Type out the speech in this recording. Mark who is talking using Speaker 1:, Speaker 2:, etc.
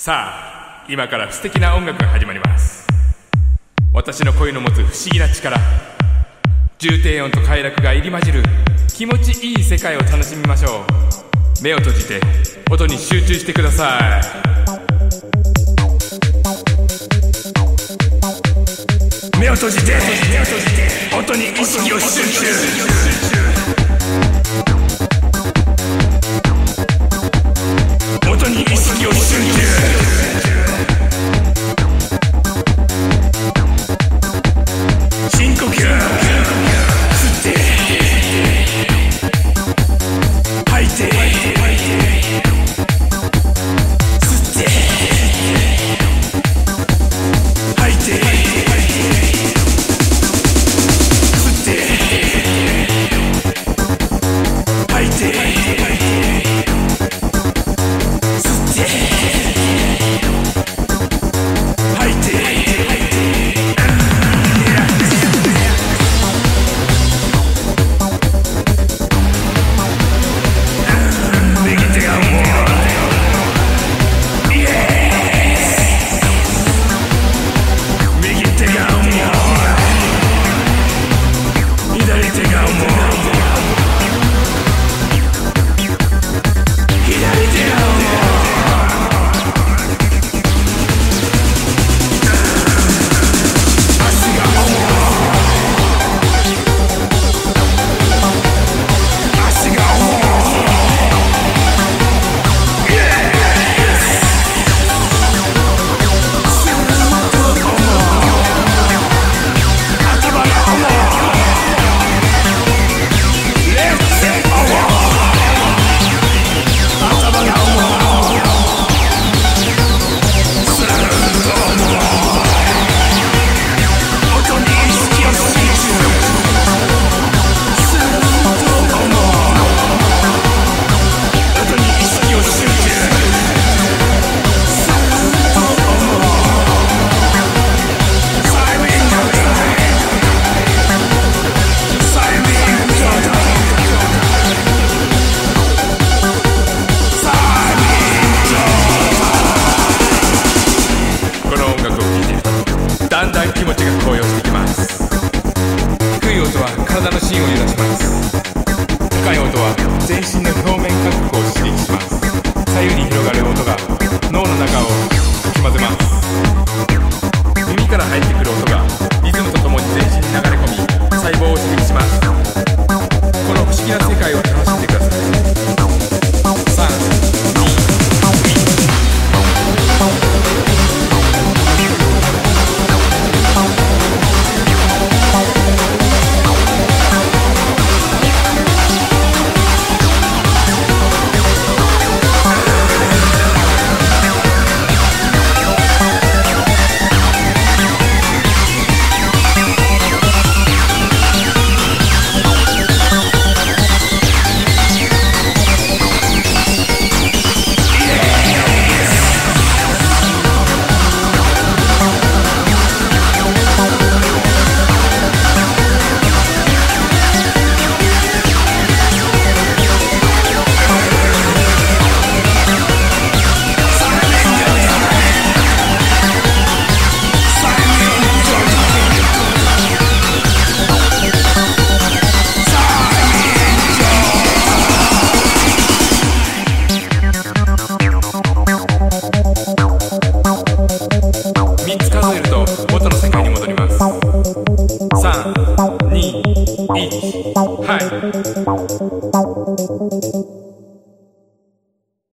Speaker 1: さあ今から素敵な音楽が始まります。私の声の持つ不思議な力。重低音と快楽が入り混じる気持ちいい世界を楽しみましょう。目を閉じて音に集中してください。目を閉じて音に意識を集中。体の芯を揺らします。深い音は全身の表面感覚を刺激します。左右に広がる音が321はい